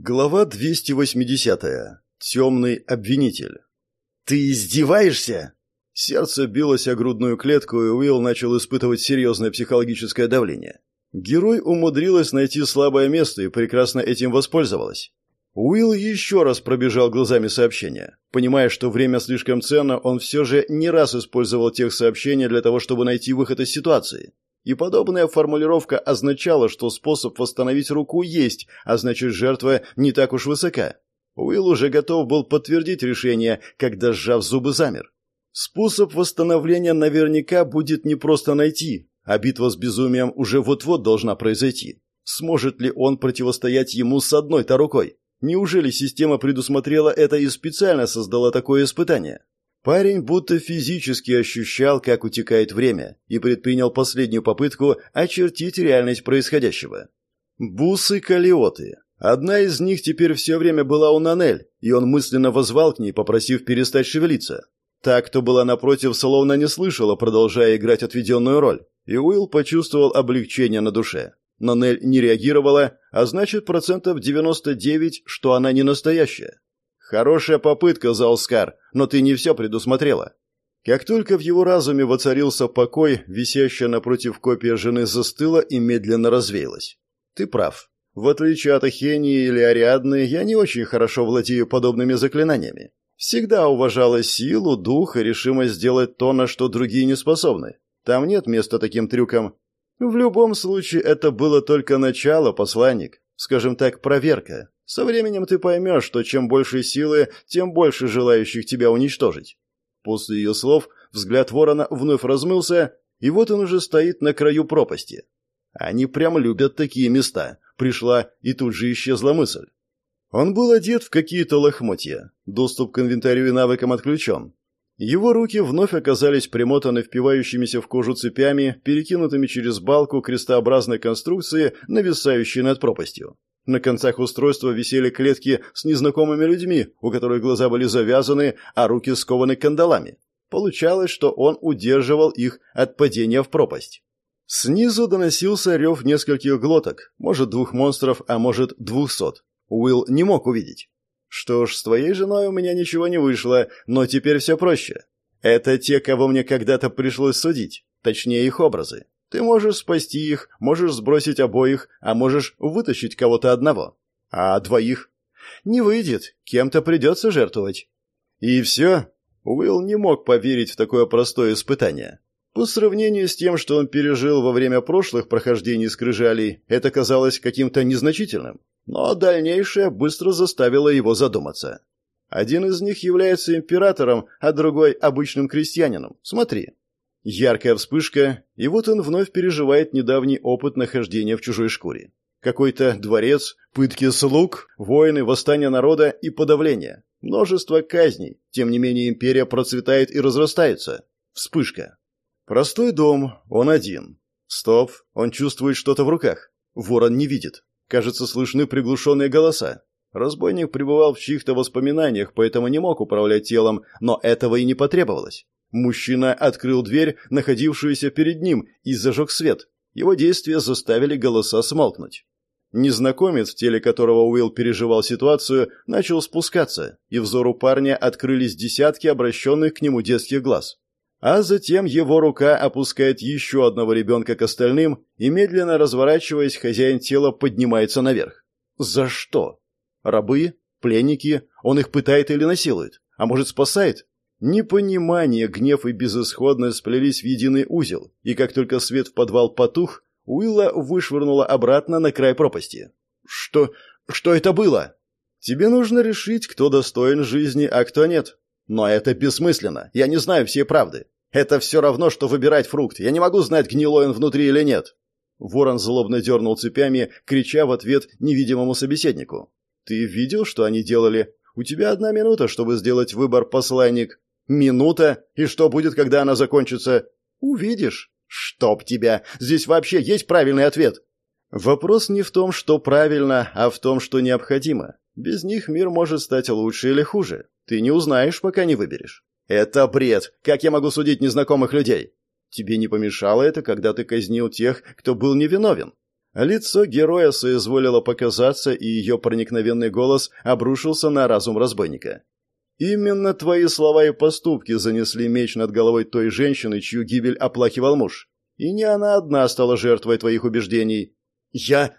Глава 280. Темный обвинитель. «Ты издеваешься?» Сердце билось о грудную клетку, и Уилл начал испытывать серьезное психологическое давление. Герой умудрилась найти слабое место и прекрасно этим воспользовалась. Уилл еще раз пробежал глазами сообщения. Понимая, что время слишком ценно, он все же не раз использовал тех сообщения для того, чтобы найти выход из ситуации. И подобная формулировка означала, что способ восстановить руку есть, а значит жертва не так уж высока. Уилл уже готов был подтвердить решение, когда, сжав зубы, замер. Способ восстановления наверняка будет непросто найти, а битва с безумием уже вот-вот должна произойти. Сможет ли он противостоять ему с одной-то рукой? Неужели система предусмотрела это и специально создала такое испытание? Парень будто физически ощущал, как утекает время, и предпринял последнюю попытку очертить реальность происходящего. Бусы-калиоты. Одна из них теперь все время была у Нанель, и он мысленно возвал к ней, попросив перестать шевелиться. Та, кто была напротив, словно не слышала, продолжая играть отведенную роль, и Уилл почувствовал облегчение на душе. Нанель не реагировала, а значит процентов 99, что она не настоящая. Хорошая попытка, Заускар, но ты не все предусмотрела. Как только в его разуме воцарился покой, висящая напротив копия жены застыла и медленно развеялась. Ты прав. В отличие от Ахении или Ариадны, я не очень хорошо владею подобными заклинаниями. Всегда уважала силу, дух и решимость сделать то, на что другие не способны. Там нет места таким трюкам. В любом случае, это было только начало, посланник. Скажем так, проверка. Со временем ты поймешь, что чем больше силы, тем больше желающих тебя уничтожить. После ее слов взгляд ворона вновь размылся, и вот он уже стоит на краю пропасти. Они прям любят такие места. Пришла и тут же исчезла мысль. Он был одет в какие-то лохмотья. Доступ к инвентарю и навыкам отключен. Его руки вновь оказались примотаны впивающимися в кожу цепями, перекинутыми через балку крестообразной конструкции, нависающей над пропастью. На концах устройства висели клетки с незнакомыми людьми, у которых глаза были завязаны, а руки скованы кандалами. Получалось, что он удерживал их от падения в пропасть. Снизу доносился рев нескольких глоток, может, двух монстров, а может, двухсот. Уилл не мог увидеть. «Что ж, с твоей женой у меня ничего не вышло, но теперь все проще. Это те, кого мне когда-то пришлось судить, точнее их образы. Ты можешь спасти их, можешь сбросить обоих, а можешь вытащить кого-то одного. А двоих? Не выйдет, кем-то придется жертвовать. И все? Уилл не мог поверить в такое простое испытание. По сравнению с тем, что он пережил во время прошлых прохождений скрижалей, это казалось каким-то незначительным. Но дальнейшее быстро заставило его задуматься. Один из них является императором, а другой – обычным крестьянином. Смотри. Яркая вспышка, и вот он вновь переживает недавний опыт нахождения в чужой шкуре. Какой-то дворец, пытки слуг, войны, восстание народа и подавление. Множество казней. Тем не менее империя процветает и разрастается. Вспышка. Простой дом, он один. Стоп, он чувствует что-то в руках. Ворон не видит. Кажется, слышны приглушенные голоса. Разбойник пребывал в чьих-то воспоминаниях, поэтому не мог управлять телом, но этого и не потребовалось. Мужчина открыл дверь, находившуюся перед ним, и зажег свет. Его действия заставили голоса смолкнуть. Незнакомец, в теле которого Уилл переживал ситуацию, начал спускаться, и взору парня открылись десятки обращенных к нему детских глаз. А затем его рука опускает еще одного ребенка к остальным, и медленно разворачиваясь, хозяин тела поднимается наверх. За что? Рабы? Пленники? Он их пытает или насилует? А может, спасает? Непонимание, гнев и безысходность сплелись в единый узел, и как только свет в подвал потух, Уилла вышвырнула обратно на край пропасти. «Что... что это было?» «Тебе нужно решить, кто достоин жизни, а кто нет. Но это бессмысленно, я не знаю всей правды. Это все равно, что выбирать фрукт, я не могу знать, гнилой он внутри или нет». Ворон злобно дернул цепями, крича в ответ невидимому собеседнику. «Ты видел, что они делали? У тебя одна минута, чтобы сделать выбор, посланник. Минута? И что будет, когда она закончится? Увидишь. Чтоб тебя! Здесь вообще есть правильный ответ. Вопрос не в том, что правильно, а в том, что необходимо. Без них мир может стать лучше или хуже. Ты не узнаешь, пока не выберешь. Это бред. Как я могу судить незнакомых людей? Тебе не помешало это, когда ты казнил тех, кто был невиновен? Лицо героя соизволило показаться, и ее проникновенный голос обрушился на разум разбойника. «Именно твои слова и поступки занесли меч над головой той женщины, чью гибель оплакивал муж. И не она одна стала жертвой твоих убеждений. Я...»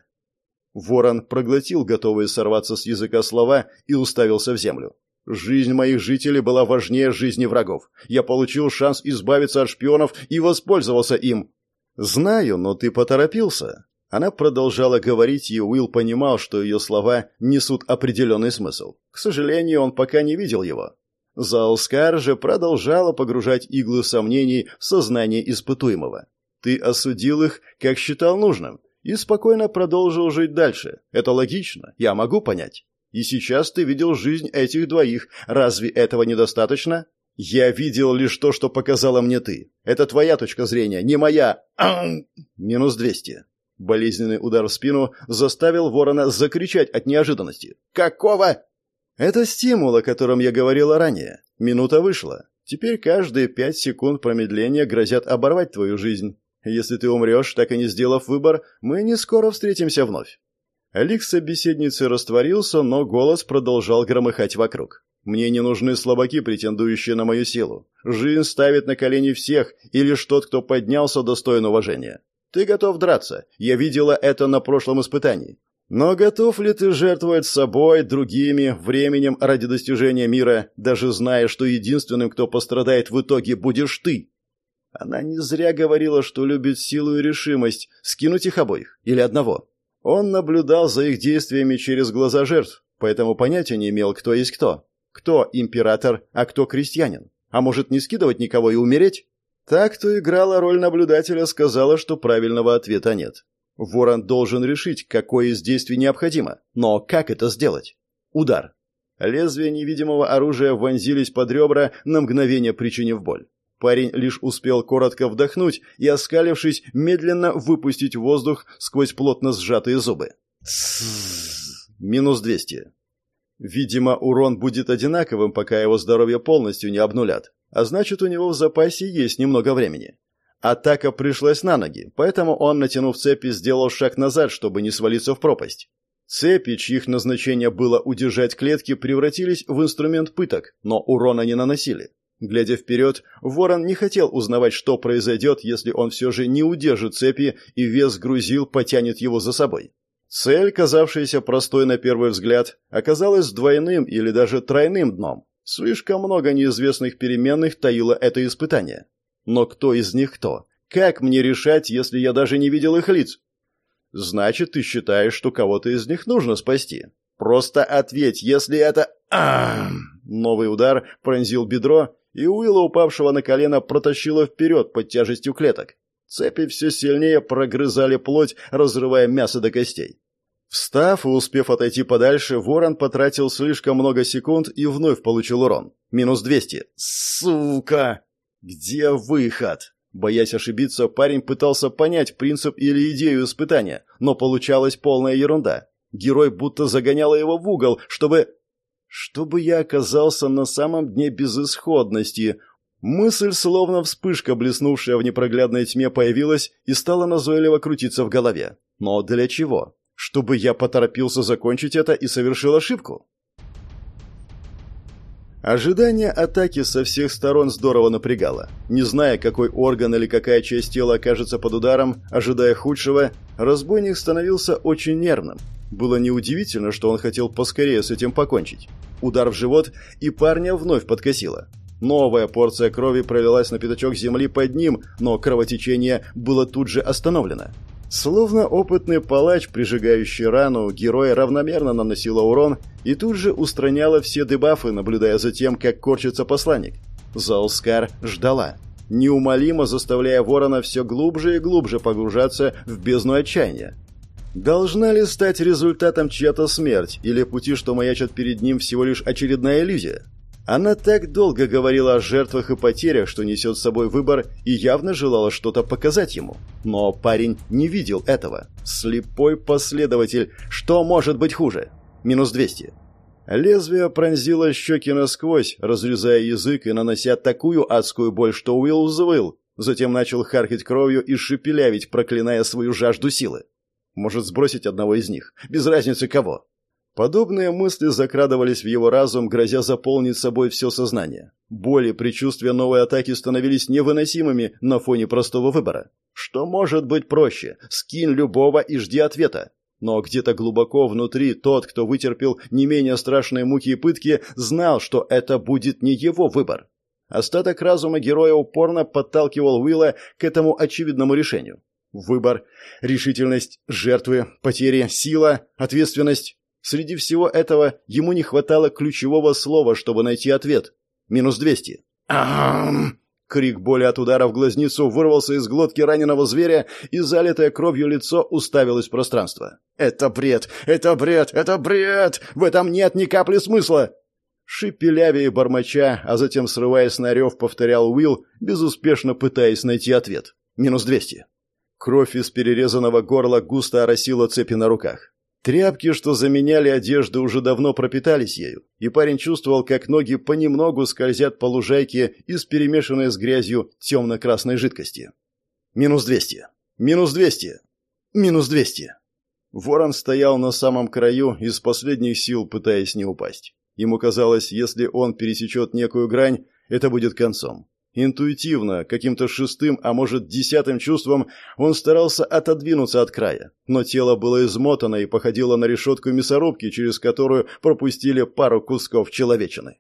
Ворон проглотил готовые сорваться с языка слова и уставился в землю. «Жизнь моих жителей была важнее жизни врагов. Я получил шанс избавиться от шпионов и воспользовался им». «Знаю, но ты поторопился». Она продолжала говорить, и Уилл понимал, что ее слова несут определенный смысл. К сожалению, он пока не видел его. Заалскар же продолжала погружать иглы сомнений в сознание испытуемого. «Ты осудил их, как считал нужным, и спокойно продолжил жить дальше. Это логично, я могу понять. И сейчас ты видел жизнь этих двоих. Разве этого недостаточно? Я видел лишь то, что показала мне ты. Это твоя точка зрения, не моя. Минус двести. Болезненный удар в спину заставил ворона закричать от неожиданности. «Какого?» «Это стимул, о котором я говорила ранее. Минута вышла. Теперь каждые пять секунд промедления грозят оборвать твою жизнь. Если ты умрешь, так и не сделав выбор, мы не скоро встретимся вновь». Лик собеседницы растворился, но голос продолжал громыхать вокруг. «Мне не нужны слабаки, претендующие на мою силу. Жизнь ставит на колени всех, и лишь тот, кто поднялся, достоин уважения. Ты готов драться. Я видела это на прошлом испытании. Но готов ли ты жертвовать собой, другими, временем ради достижения мира, даже зная, что единственным, кто пострадает в итоге, будешь ты? Она не зря говорила, что любит силу и решимость, скинуть их обоих или одного. Он наблюдал за их действиями через глаза жертв, поэтому понятия не имел, кто есть кто. Кто император, а кто крестьянин. А может, не скидывать никого и умереть? Так, кто играла роль наблюдателя, сказала, что правильного ответа нет. Ворон должен решить, какое из действий необходимо. Но как это сделать? Удар. Лезвия невидимого оружия вонзились под ребра, на мгновение причинив боль. Парень лишь успел коротко вдохнуть и, оскалившись, медленно выпустить воздух сквозь плотно сжатые зубы. Минус двести. Видимо, урон будет одинаковым, пока его здоровье полностью не обнулят. А значит, у него в запасе есть немного времени. Атака пришлась на ноги, поэтому он, натянув цепи, сделал шаг назад, чтобы не свалиться в пропасть. Цепи, чьих назначение было удержать клетки, превратились в инструмент пыток, но урона не наносили. Глядя вперед, ворон не хотел узнавать, что произойдет, если он все же не удержит цепи и вес грузил потянет его за собой. Цель, казавшаяся простой на первый взгляд, оказалась двойным или даже тройным дном. Слишком много неизвестных переменных таило это испытание. Но кто из них кто? Как мне решать, если я даже не видел их лиц? Значит, ты считаешь, что кого-то из них нужно спасти. Просто ответь, если это... Новый удар пронзил бедро, и Уилла, упавшего на колено, протащило вперед под тяжестью клеток. Цепи все сильнее прогрызали плоть, разрывая мясо до костей. Встав и успев отойти подальше, ворон потратил слишком много секунд и вновь получил урон. Минус двести. Сука! Где выход? Боясь ошибиться, парень пытался понять принцип или идею испытания, но получалась полная ерунда. Герой будто загонял его в угол, чтобы... Чтобы я оказался на самом дне безысходности, Мысль, словно вспышка, блеснувшая в непроглядной тьме, появилась и стала назойливо крутиться в голове. Но для чего? Чтобы я поторопился закончить это и совершил ошибку? Ожидание атаки со всех сторон здорово напрягало. Не зная, какой орган или какая часть тела окажется под ударом, ожидая худшего, разбойник становился очень нервным. Было неудивительно, что он хотел поскорее с этим покончить. Удар в живот, и парня вновь подкосило. Новая порция крови пролилась на пятачок земли под ним, но кровотечение было тут же остановлено. Словно опытный палач, прижигающий рану, герой равномерно наносила урон и тут же устраняла все дебафы, наблюдая за тем, как корчится посланник. Заускар ждала, неумолимо заставляя ворона все глубже и глубже погружаться в бездну отчаяния. Должна ли стать результатом чья-то смерть, или пути, что маячат перед ним, всего лишь очередная иллюзия? Она так долго говорила о жертвах и потерях, что несет с собой выбор, и явно желала что-то показать ему. Но парень не видел этого. Слепой последователь. Что может быть хуже? Минус 200. Лезвие пронзило щеки насквозь, разрезая язык и нанося такую адскую боль, что Уилл взвыл. Затем начал харкать кровью и шепелявить, проклиная свою жажду силы. Может, сбросить одного из них? Без разницы кого. Подобные мысли закрадывались в его разум, грозя заполнить собой все сознание. Боли, предчувствия новой атаки становились невыносимыми на фоне простого выбора. Что может быть проще? Скинь любого и жди ответа. Но где-то глубоко внутри тот, кто вытерпел не менее страшные муки и пытки, знал, что это будет не его выбор. Остаток разума героя упорно подталкивал Уилла к этому очевидному решению. Выбор, решительность, жертвы, потери, сила, ответственность. Среди всего этого ему не хватало ключевого слова, чтобы найти ответ. Минус двести. Ам! Крик боли от удара в глазницу вырвался из глотки раненого зверя, и залитое кровью лицо уставилось в пространство. «Это бред! Это бред! Это бред! В этом нет ни капли смысла!» Шипелявя и бормоча, а затем срываясь на рев, повторял Уилл, безуспешно пытаясь найти ответ. «Минус двести». Кровь из перерезанного горла густо оросила цепи на руках. Тряпки, что заменяли одежду, уже давно пропитались ею, и парень чувствовал, как ноги понемногу скользят по лужайке из перемешанной с грязью темно-красной жидкости. Минус двести. Минус двести. Минус двести. Ворон стоял на самом краю, из последних сил пытаясь не упасть. Ему казалось, если он пересечет некую грань, это будет концом. Интуитивно, каким-то шестым, а может десятым чувством, он старался отодвинуться от края, но тело было измотано и походило на решетку мясорубки, через которую пропустили пару кусков человечины.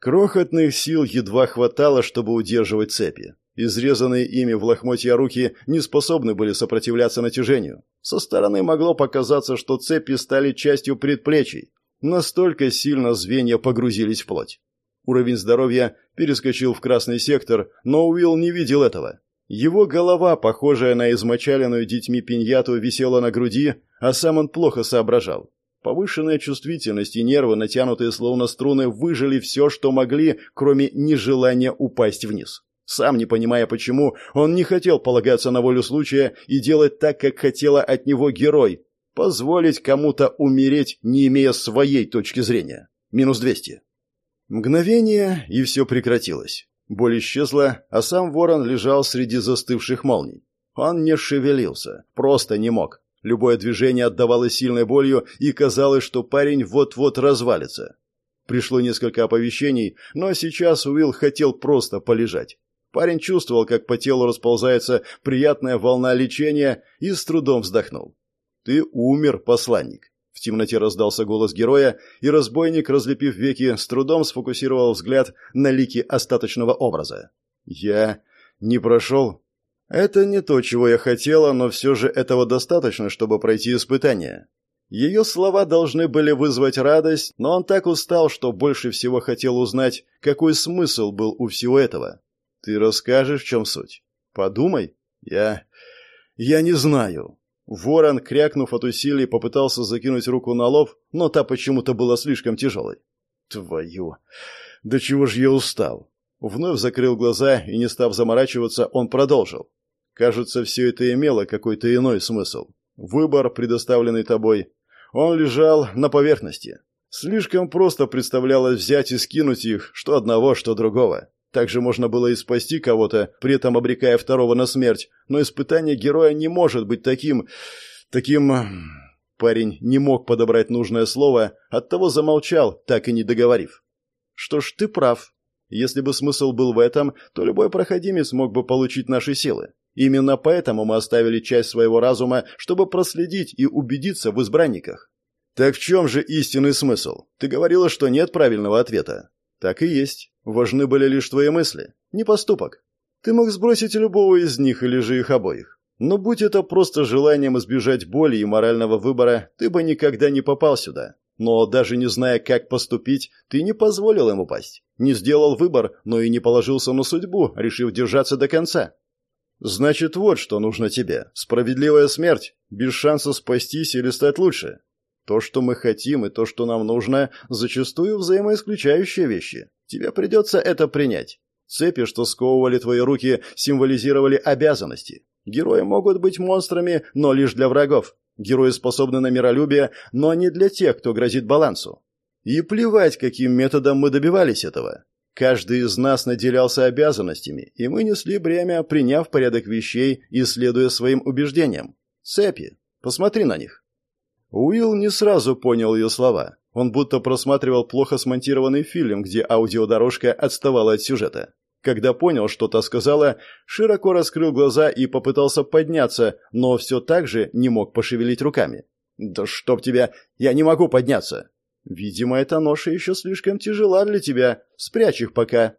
Крохотных сил едва хватало, чтобы удерживать цепи. Изрезанные ими в лохмотья руки не способны были сопротивляться натяжению. Со стороны могло показаться, что цепи стали частью предплечий. Настолько сильно звенья погрузились в плоть. Уровень здоровья перескочил в красный сектор, но Уилл не видел этого. Его голова, похожая на измочаленную детьми пиньяту, висела на груди, а сам он плохо соображал. Повышенная чувствительность и нервы, натянутые словно струны, выжили все, что могли, кроме нежелания упасть вниз. Сам не понимая почему, он не хотел полагаться на волю случая и делать так, как хотела от него герой. Позволить кому-то умереть, не имея своей точки зрения. Минус двести. Мгновение, и все прекратилось. Боль исчезла, а сам ворон лежал среди застывших молний. Он не шевелился, просто не мог. Любое движение отдавалось сильной болью, и казалось, что парень вот-вот развалится. Пришло несколько оповещений, но сейчас Уилл хотел просто полежать. Парень чувствовал, как по телу расползается приятная волна лечения, и с трудом вздохнул. «Ты умер, посланник. В темноте раздался голос героя, и разбойник, разлепив веки, с трудом сфокусировал взгляд на лики остаточного образа. «Я не прошел?» «Это не то, чего я хотела, но все же этого достаточно, чтобы пройти испытание». Ее слова должны были вызвать радость, но он так устал, что больше всего хотел узнать, какой смысл был у всего этого. «Ты расскажешь, в чем суть?» «Подумай». «Я... я не знаю». Ворон, крякнув от усилий, попытался закинуть руку на лоб, но та почему-то была слишком тяжелой. «Твою! Да чего ж я устал!» Вновь закрыл глаза и, не став заморачиваться, он продолжил. «Кажется, все это имело какой-то иной смысл. Выбор, предоставленный тобой, он лежал на поверхности. Слишком просто представлялось взять и скинуть их, что одного, что другого. Также можно было и спасти кого-то, при этом обрекая второго на смерть, но испытание героя не может быть таким... таким... Парень не мог подобрать нужное слово, оттого замолчал, так и не договорив. «Что ж, ты прав. Если бы смысл был в этом, то любой проходимец мог бы получить наши силы. Именно поэтому мы оставили часть своего разума, чтобы проследить и убедиться в избранниках». «Так в чем же истинный смысл? Ты говорила, что нет правильного ответа». «Так и есть. Важны были лишь твои мысли, не поступок. Ты мог сбросить любого из них или же их обоих. Но будь это просто желанием избежать боли и морального выбора, ты бы никогда не попал сюда. Но даже не зная, как поступить, ты не позволил ему пасть. Не сделал выбор, но и не положился на судьбу, решив держаться до конца. Значит, вот что нужно тебе. Справедливая смерть, без шанса спастись или стать лучше. То, что мы хотим, и то, что нам нужно, зачастую взаимоисключающие вещи. Тебе придется это принять. Цепи, что сковывали твои руки, символизировали обязанности. Герои могут быть монстрами, но лишь для врагов. Герои способны на миролюбие, но не для тех, кто грозит балансу. И плевать, каким методом мы добивались этого. Каждый из нас наделялся обязанностями, и мы несли бремя, приняв порядок вещей и следуя своим убеждениям. Цепи. Посмотри на них». Уилл не сразу понял ее слова. Он будто просматривал плохо смонтированный фильм, где аудиодорожка отставала от сюжета. Когда понял, что та сказала, широко раскрыл глаза и попытался подняться, но все так же не мог пошевелить руками. «Да чтоб тебя! Я не могу подняться!» «Видимо, эта ноша еще слишком тяжела для тебя. Спрячь их пока».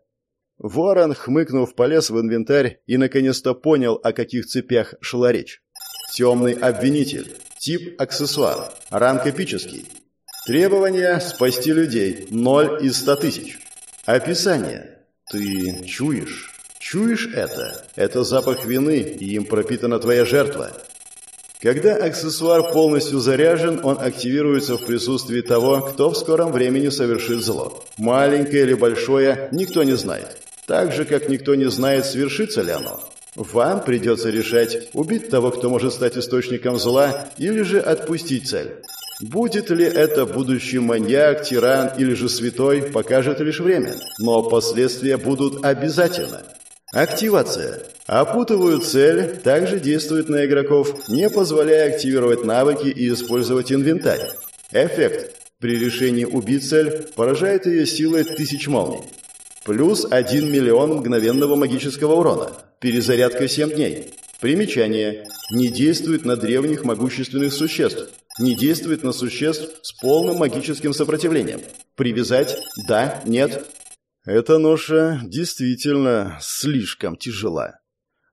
Ворон, хмыкнув, полез в инвентарь и наконец-то понял, о каких цепях шла речь. «Темный обвинитель. Тип аксессуар. Ранг эпический. Требования – спасти людей. Ноль из ста тысяч. Описание. Ты чуешь? Чуешь это? Это запах вины, и им пропитана твоя жертва. Когда аксессуар полностью заряжен, он активируется в присутствии того, кто в скором времени совершит зло. Маленькое или большое, никто не знает. Так же, как никто не знает, свершится ли оно. Вам придется решать, убить того, кто может стать источником зла, или же отпустить цель. Будет ли это будущий маньяк, тиран или же святой, покажет лишь время, но последствия будут обязательно. Активация. Опутывают цель, также действует на игроков, не позволяя активировать навыки и использовать инвентарь. Эффект. При решении убить цель поражает ее силой тысяч молний. Плюс 1 миллион мгновенного магического урона. Перезарядка 7 дней. Примечание. Не действует на древних могущественных существ. Не действует на существ с полным магическим сопротивлением. Привязать? Да? Нет? Эта ноша действительно слишком тяжела.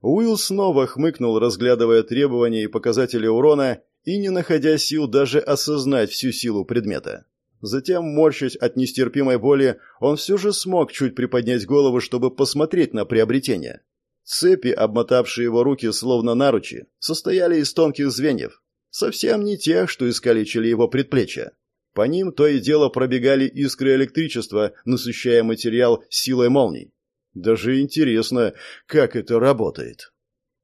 Уилл снова хмыкнул, разглядывая требования и показатели урона, и не находя сил даже осознать всю силу предмета. Затем, морщась от нестерпимой боли, он все же смог чуть приподнять голову, чтобы посмотреть на приобретение. Цепи, обмотавшие его руки словно наручи, состояли из тонких звеньев, Совсем не тех, что искалечили его предплечья. По ним то и дело пробегали искры электричества, насыщая материал силой молний. Даже интересно, как это работает.